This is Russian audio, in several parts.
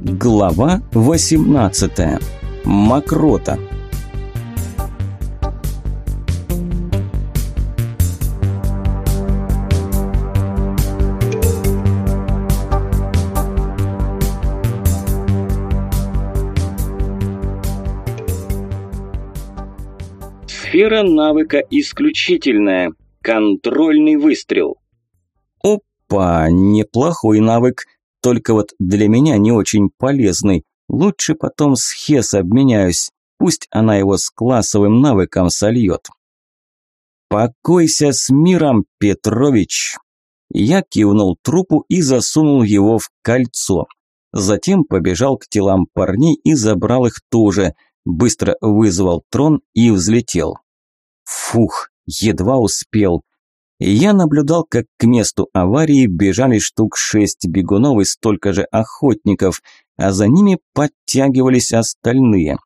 Глава 18. Макрота. Сфера навыка исключительная. Контрольный выстрел. Опа, неплохой навык. Только вот для меня не очень полезный. Лучше потом с Хес обменяюсь. Пусть она его с классовым навыком сольет. «Покойся с миром, Петрович!» Я кивнул трупу и засунул его в кольцо. Затем побежал к телам парней и забрал их тоже. Быстро вызвал трон и взлетел. Фух, едва успел. Я наблюдал, как к месту аварии бежали штук шесть бегунов и столько же охотников, а за ними подтягивались остальные.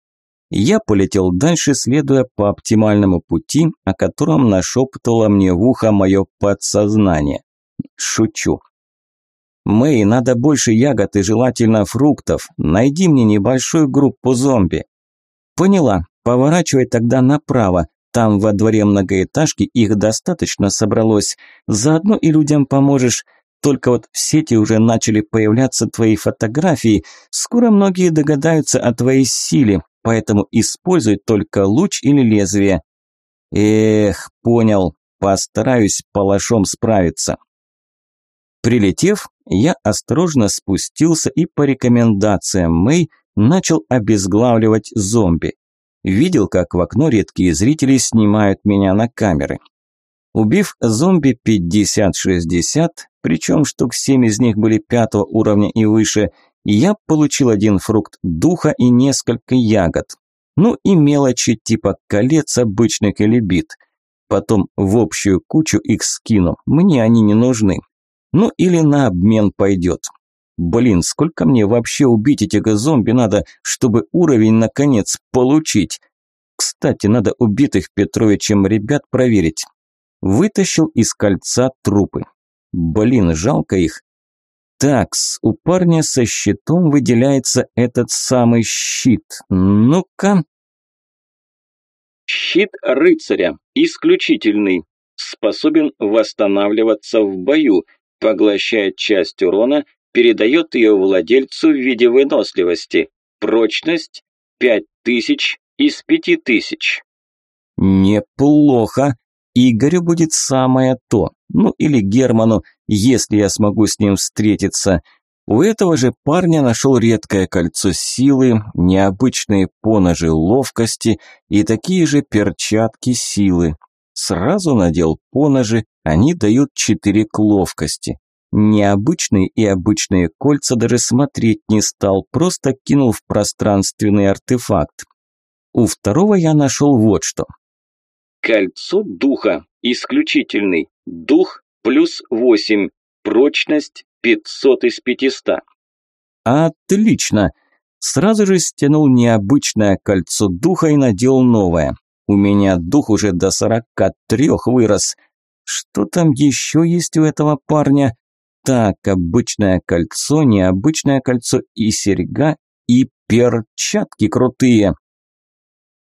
Я полетел дальше, следуя по оптимальному пути, о котором нашептывало мне в ухо мое подсознание. Шучу. «Мэй, надо больше ягод и желательно фруктов. Найди мне небольшую группу зомби». «Поняла. Поворачивай тогда направо. Там во дворе многоэтажки их достаточно собралось. Заодно и людям поможешь. Только вот в сети уже начали появляться твои фотографии. Скоро многие догадаются о твоей силе, поэтому используй только луч или лезвие. Эх, понял. Постараюсь палашом справиться. Прилетев, я осторожно спустился и по рекомендациям Мэй начал обезглавливать зомби. Видел, как в окно редкие зрители снимают меня на камеры. Убив зомби 50-60, причем штук 7 из них были пятого уровня и выше, я получил один фрукт духа и несколько ягод. Ну и мелочи типа колец обычных или бит. Потом в общую кучу их скину, мне они не нужны. Ну или на обмен пойдет. Блин, сколько мне вообще убить этих зомби надо, чтобы уровень наконец получить? Кстати, надо убитых Петровичем ребят проверить. Вытащил из кольца трупы. Блин, жалко их. Такс, у парня со щитом выделяется этот самый щит. Ну-ка. Щит рыцаря. Исключительный. Способен восстанавливаться в бою, поглощает часть урона передает ее владельцу в виде выносливости. Прочность 5000 из 5000. Неплохо. Игорю будет самое то. Ну или Герману, если я смогу с ним встретиться. У этого же парня нашел редкое кольцо силы, необычные поножи ловкости и такие же перчатки силы. Сразу надел поножи, они дают четыре к ловкости. Необычные и обычные кольца даже смотреть не стал, просто кинул в пространственный артефакт. У второго я нашел вот что. Кольцо духа. Исключительный. Дух плюс 8. Прочность 500 из 500. Отлично. Сразу же стянул необычное кольцо духа и надел новое. У меня дух уже до 43 вырос. Что там еще есть у этого парня? Так, обычное кольцо, необычное кольцо и серьга, и перчатки крутые.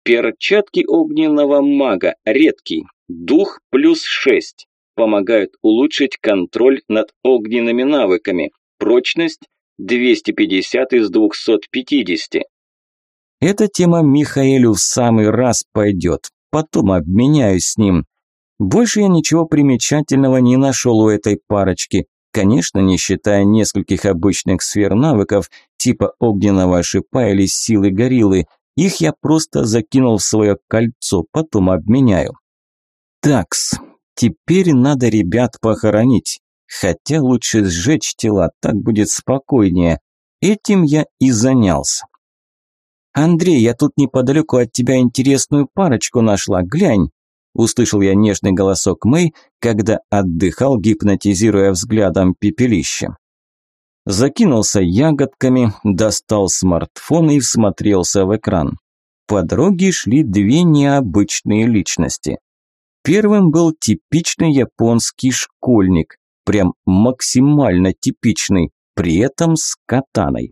Перчатки огненного мага, редкий, дух плюс 6. Помогают улучшить контроль над огненными навыками. Прочность 250 из 250. Эта тема Михаэлю в самый раз пойдет. Потом обменяюсь с ним. Больше я ничего примечательного не нашел у этой парочки. Конечно, не считая нескольких обычных сфер навыков, типа огненного шипа или силы гориллы. Их я просто закинул в свое кольцо, потом обменяю. Такс, теперь надо ребят похоронить. Хотя лучше сжечь тела, так будет спокойнее. Этим я и занялся. «Андрей, я тут неподалеку от тебя интересную парочку нашла, глянь!» Услышал я нежный голосок Мэй, когда отдыхал, гипнотизируя взглядом пепелище. Закинулся ягодками, достал смартфон и всмотрелся в экран. По дороге шли две необычные личности. Первым был типичный японский школьник, прям максимально типичный, при этом с катаной.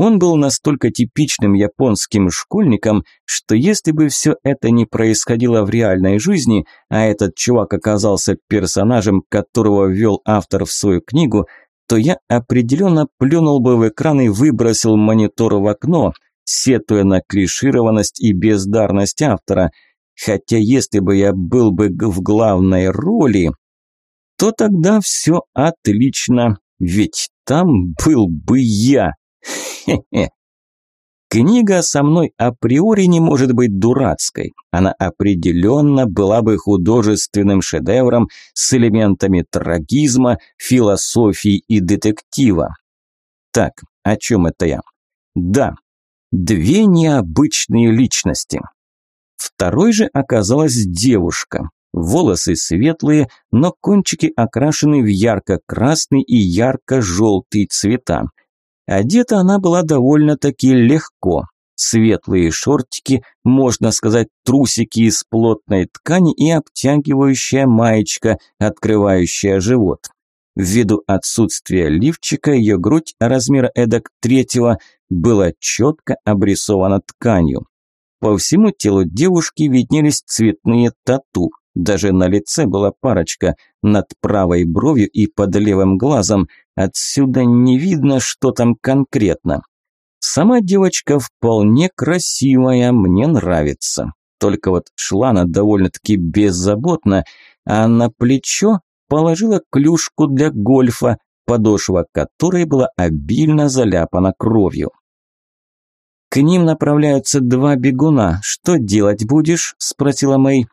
Он был настолько типичным японским школьником, что если бы все это не происходило в реальной жизни, а этот чувак оказался персонажем, которого ввел автор в свою книгу, то я определенно плюнул бы в экран и выбросил монитор в окно, сетуя на клишированность и бездарность автора. Хотя если бы я был бы в главной роли, то тогда все отлично, ведь там был бы я. Хе-хе. Книга со мной априори не может быть дурацкой. Она определенно была бы художественным шедевром с элементами трагизма, философии и детектива. Так, о чем это я? Да, две необычные личности. Второй же оказалась девушка. Волосы светлые, но кончики окрашены в ярко-красный и ярко-желтый цвета. Одета она была довольно-таки легко. Светлые шортики, можно сказать, трусики из плотной ткани и обтягивающая маечка, открывающая живот. Ввиду отсутствия лифчика, ее грудь размера эдак третьего была четко обрисована тканью. По всему телу девушки виднелись цветные тату. Даже на лице была парочка над правой бровью и под левым глазом. Отсюда не видно, что там конкретно. Сама девочка вполне красивая, мне нравится. Только вот шла она довольно-таки беззаботно, а на плечо положила клюшку для гольфа, подошва которой была обильно заляпана кровью. «К ним направляются два бегуна. Что делать будешь?» – спросила Мэй.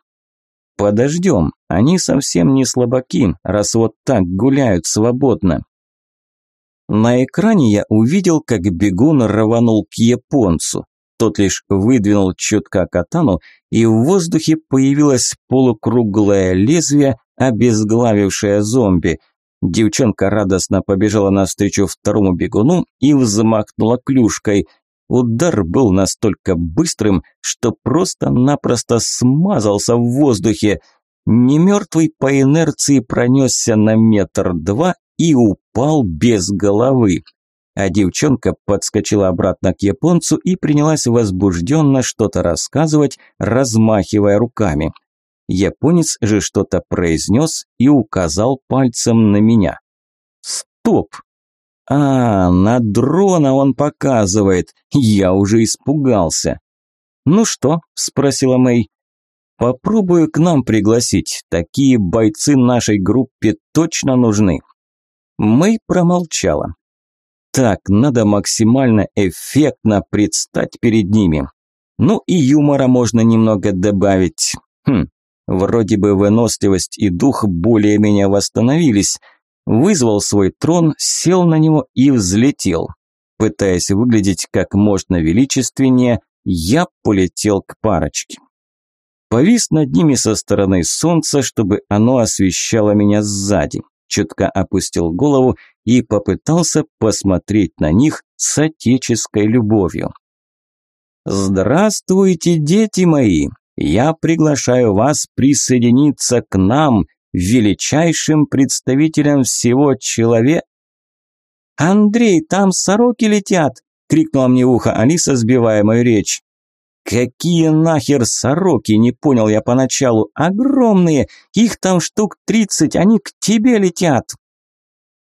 Подождем, они совсем не слабаки, раз вот так гуляют свободно. На экране я увидел, как бегун рванул к японцу. Тот лишь выдвинул чутка катану, и в воздухе появилось полукруглое лезвие, обезглавившее зомби. Девчонка радостно побежала навстречу второму бегуну и взмахнула клюшкой. Удар был настолько быстрым, что просто-напросто смазался в воздухе. Немертвый по инерции пронесся на метр два и упал без головы. А девчонка подскочила обратно к японцу и принялась возбужденно что-то рассказывать, размахивая руками. Японец же что-то произнес и указал пальцем на меня. «Стоп! А, на дрона он показывает. Я уже испугался. Ну что? спросила Мэй. Попробую к нам пригласить. Такие бойцы нашей группе точно нужны. Мэй промолчала. Так, надо максимально эффектно предстать перед ними. Ну и юмора можно немного добавить. Хм, вроде бы выносливость и дух более-менее восстановились – вызвал свой трон, сел на него и взлетел. Пытаясь выглядеть как можно величественнее, я полетел к парочке. Повис над ними со стороны солнца, чтобы оно освещало меня сзади. Чутко опустил голову и попытался посмотреть на них с отеческой любовью. «Здравствуйте, дети мои! Я приглашаю вас присоединиться к нам, величайшим представителем всего человека. «Андрей, там сороки летят!» – крикнула мне ухо Алиса, сбивая мою речь. «Какие нахер сороки?» – не понял я поначалу. «Огромные! Их там штук тридцать, они к тебе летят!»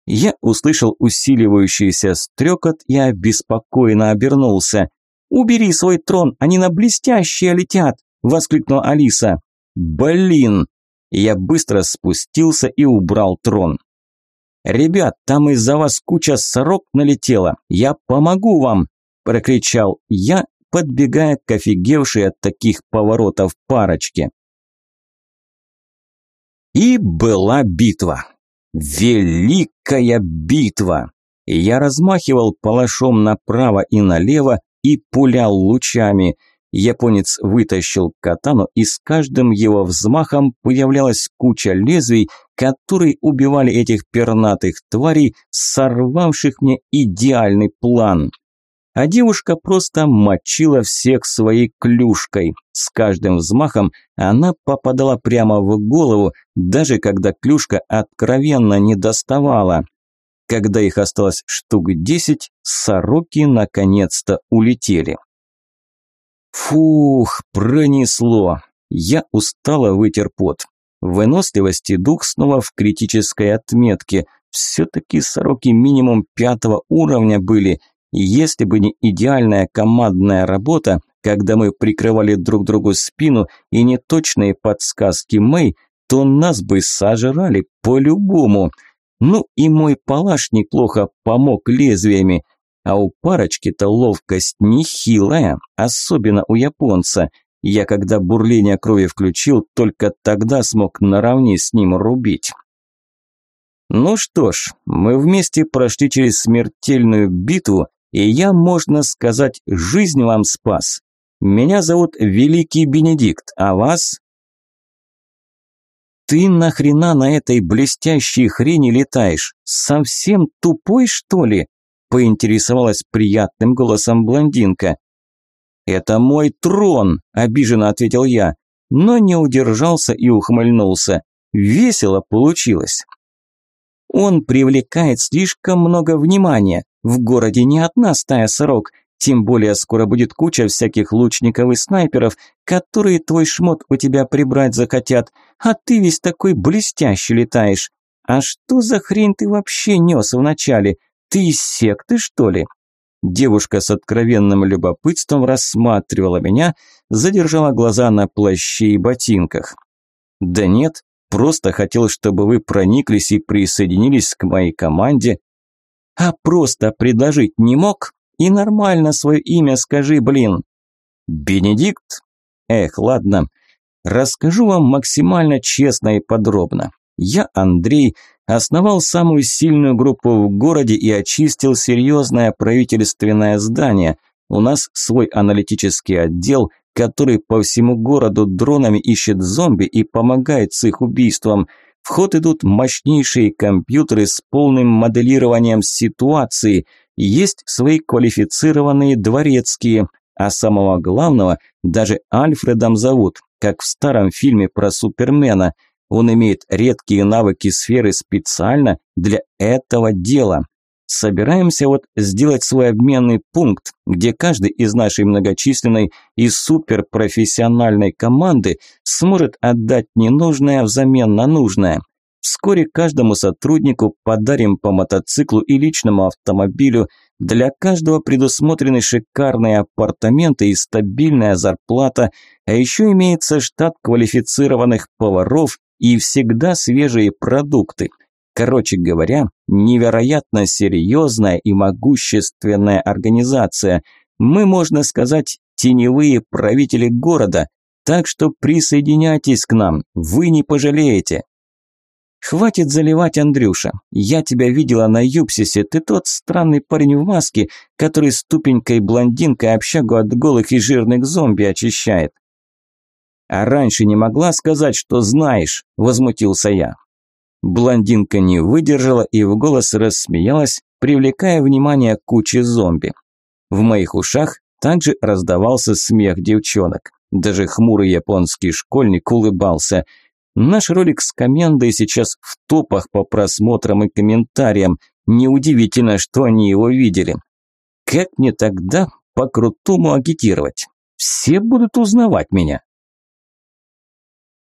Я услышал усиливающийся стрекот и обеспокоенно обернулся. «Убери свой трон, они на блестящие летят!» – воскликнула Алиса. «Блин!» Я быстро спустился и убрал трон. «Ребят, там из-за вас куча сорок налетела. Я помогу вам!» – прокричал я, подбегая к офигевшей от таких поворотов парочке. И была битва. Великая битва! Я размахивал палашом направо и налево и пулял лучами – Японец вытащил катану, и с каждым его взмахом появлялась куча лезвий, которые убивали этих пернатых тварей, сорвавших мне идеальный план. А девушка просто мочила всех своей клюшкой. С каждым взмахом она попадала прямо в голову, даже когда клюшка откровенно не доставала. Когда их осталось штук десять, сороки наконец-то улетели. Фух, пронесло. Я устало вытер пот. Выносливости дух снова в критической отметке. Все-таки сороки минимум пятого уровня были. Если бы не идеальная командная работа, когда мы прикрывали друг другу спину и неточные подсказки Мэй, то нас бы сожрали по-любому. Ну и мой палаш неплохо помог лезвиями. А у парочки-то ловкость нехилая, особенно у японца. Я когда бурление крови включил, только тогда смог наравне с ним рубить. Ну что ж, мы вместе прошли через смертельную битву, и я, можно сказать, жизнь вам спас. Меня зовут Великий Бенедикт, а вас? Ты нахрена на этой блестящей хрени летаешь? Совсем тупой, что ли? Поинтересовалась приятным голосом блондинка. Это мой трон, обиженно ответил я, но не удержался и ухмыльнулся. Весело получилось. Он привлекает слишком много внимания. В городе не одна стая сорок, тем более скоро будет куча всяких лучников и снайперов, которые твой шмот у тебя прибрать захотят, а ты весь такой блестящий летаешь. А что за хрень ты вообще нес вначале? Ты из секты, что ли?» Девушка с откровенным любопытством рассматривала меня, задержала глаза на плаще и ботинках. «Да нет, просто хотел, чтобы вы прониклись и присоединились к моей команде». «А просто предложить не мог?» И нормально свое имя скажи, блин. Бенедикт? Эх, ладно. Расскажу вам максимально честно и подробно. Я, Андрей, основал самую сильную группу в городе и очистил серьезное правительственное здание. У нас свой аналитический отдел, который по всему городу дронами ищет зомби и помогает с их убийством. В ход идут мощнейшие компьютеры с полным моделированием ситуации – есть свои квалифицированные дворецкие, а самого главного даже Альфредом зовут, как в старом фильме про Супермена. Он имеет редкие навыки сферы специально для этого дела. Собираемся вот сделать свой обменный пункт, где каждый из нашей многочисленной и суперпрофессиональной команды сможет отдать ненужное взамен на нужное. Вскоре каждому сотруднику подарим по мотоциклу и личному автомобилю. Для каждого предусмотрены шикарные апартаменты и стабильная зарплата, а еще имеется штат квалифицированных поваров и всегда свежие продукты. Короче говоря, невероятно серьезная и могущественная организация. Мы, можно сказать, теневые правители города, так что присоединяйтесь к нам, вы не пожалеете. «Хватит заливать, Андрюша. Я тебя видела на Юпсисе. Ты тот странный парень в маске, который ступенькой блондинкой общагу от голых и жирных зомби очищает». «А раньше не могла сказать, что знаешь», – возмутился я. Блондинка не выдержала и в голос рассмеялась, привлекая внимание кучи зомби. В моих ушах также раздавался смех девчонок. Даже хмурый японский школьник улыбался – Наш ролик с комендой сейчас в топах по просмотрам и комментариям. Неудивительно, что они его видели. Как мне тогда по-крутому агитировать? Все будут узнавать меня.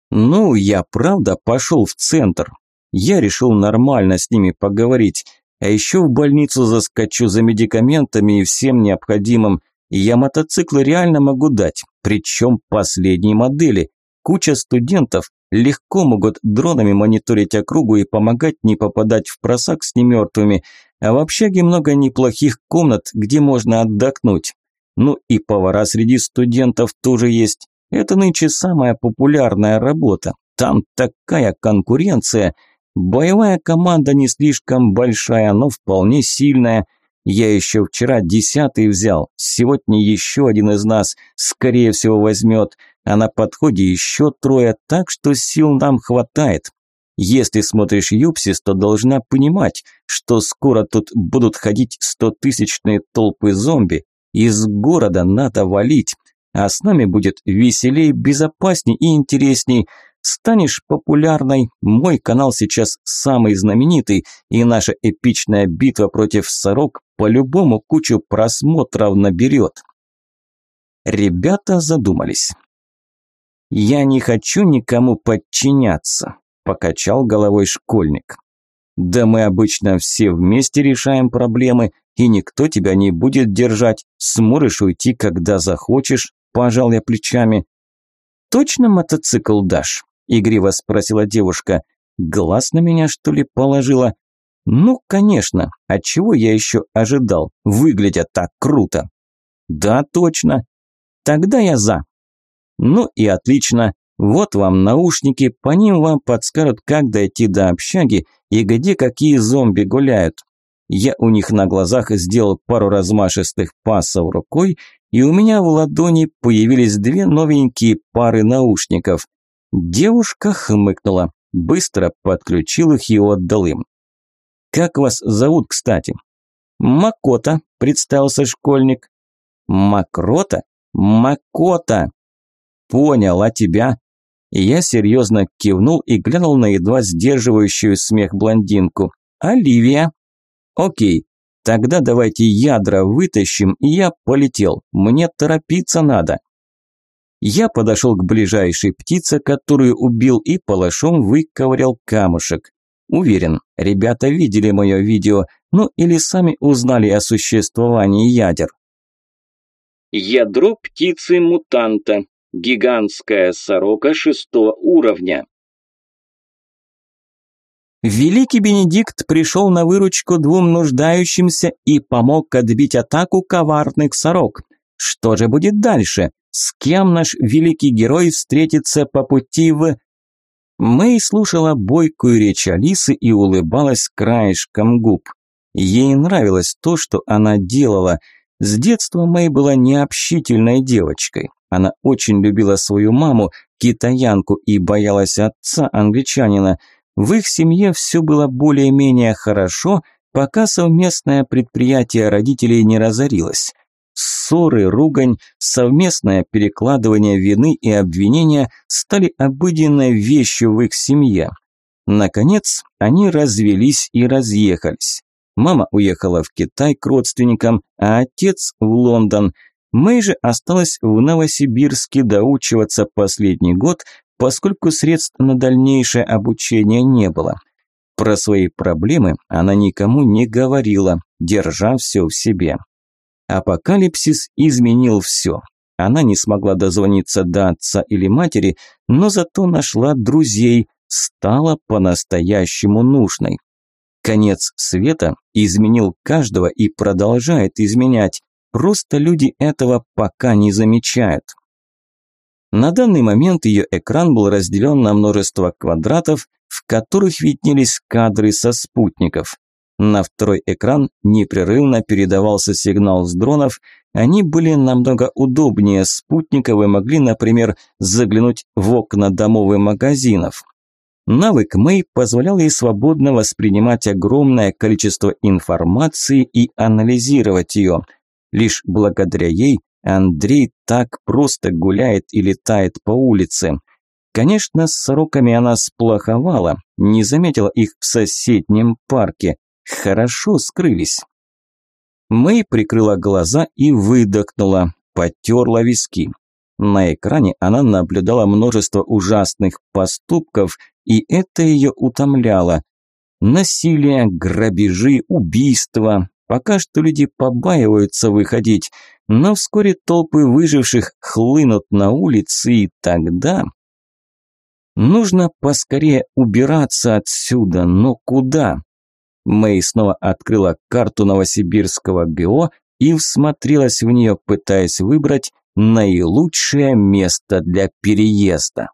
Ну, я правда пошел в центр. Я решил нормально с ними поговорить. А еще в больницу заскочу за медикаментами и всем необходимым. Я мотоциклы реально могу дать, причем последней модели. Куча студентов легко могут дронами мониторить округу и помогать не попадать в просак с немертвыми, а в общаге много неплохих комнат, где можно отдохнуть. Ну и повара среди студентов тоже есть. Это нынче самая популярная работа. Там такая конкуренция. Боевая команда не слишком большая, но вполне сильная. Я еще вчера десятый взял, сегодня еще один из нас, скорее всего, возьмет а на подходе еще трое, так что сил нам хватает. Если смотришь Юпсис, то должна понимать, что скоро тут будут ходить стотысячные толпы зомби. Из города надо валить, а с нами будет веселей, безопасней и интересней. Станешь популярной, мой канал сейчас самый знаменитый, и наша эпичная битва против сорок по-любому кучу просмотров наберет. Ребята задумались. «Я не хочу никому подчиняться», – покачал головой школьник. «Да мы обычно все вместе решаем проблемы, и никто тебя не будет держать. Сможешь уйти, когда захочешь», – пожал я плечами. «Точно мотоцикл дашь?» – игриво спросила девушка. «Глаз на меня, что ли, положила?» «Ну, конечно. От а чего я еще ожидал? Выглядят так круто!» «Да, точно. Тогда я за». «Ну и отлично. Вот вам наушники, по ним вам подскажут, как дойти до общаги и где какие зомби гуляют. Я у них на глазах сделал пару размашистых пасов рукой, и у меня в ладони появились две новенькие пары наушников. Девушка хмыкнула, быстро подключил их и отдал им. «Как вас зовут, кстати?» «Макота», – представился школьник. «Макрота? Макота!» «Понял, а тебя?» Я серьезно кивнул и глянул на едва сдерживающую смех блондинку. «Оливия!» «Окей, тогда давайте ядра вытащим, и я полетел. Мне торопиться надо». Я подошел к ближайшей птице, которую убил, и палашом выковырял камушек. Уверен, ребята видели мое видео, ну или сами узнали о существовании ядер. Ядро птицы-мутанта. Гигантская сорока шестого уровня. Великий Бенедикт пришел на выручку двум нуждающимся и помог отбить атаку коварных сорок. Что же будет дальше? С кем наш великий герой встретится по пути в... Мэй слушала бойкую речь Алисы и улыбалась краешком губ. Ей нравилось то, что она делала. С детства Мэй была необщительной девочкой. Она очень любила свою маму, китаянку, и боялась отца, англичанина. В их семье все было более-менее хорошо, пока совместное предприятие родителей не разорилось. Ссоры, ругань, совместное перекладывание вины и обвинения стали обыденной вещью в их семье. Наконец, они развелись и разъехались. Мама уехала в Китай к родственникам, а отец в Лондон. Мэй же осталась в Новосибирске доучиваться последний год, поскольку средств на дальнейшее обучение не было. Про свои проблемы она никому не говорила, держа все в себе. Апокалипсис изменил все. Она не смогла дозвониться до отца или матери, но зато нашла друзей, стала по-настоящему нужной. Конец света изменил каждого и продолжает изменять. Просто люди этого пока не замечают. На данный момент ее экран был разделен на множество квадратов, в которых виднелись кадры со спутников. На второй экран непрерывно передавался сигнал с дронов. Они были намного удобнее спутников и могли, например, заглянуть в окна домов и магазинов. Навык Мэй позволял ей свободно воспринимать огромное количество информации и анализировать ее. Лишь благодаря ей Андрей так просто гуляет и летает по улице. Конечно, с сороками она сплоховала, не заметила их в соседнем парке, Хорошо скрылись. Мэй прикрыла глаза и выдохнула, потерла виски. На экране она наблюдала множество ужасных поступков, и это ее утомляло. Насилие, грабежи, убийства. Пока что люди побаиваются выходить, но вскоре толпы выживших хлынут на улицы, и тогда... Нужно поскорее убираться отсюда, но куда? Мэй снова открыла карту Новосибирского ГО и всмотрелась в нее, пытаясь выбрать наилучшее место для переезда.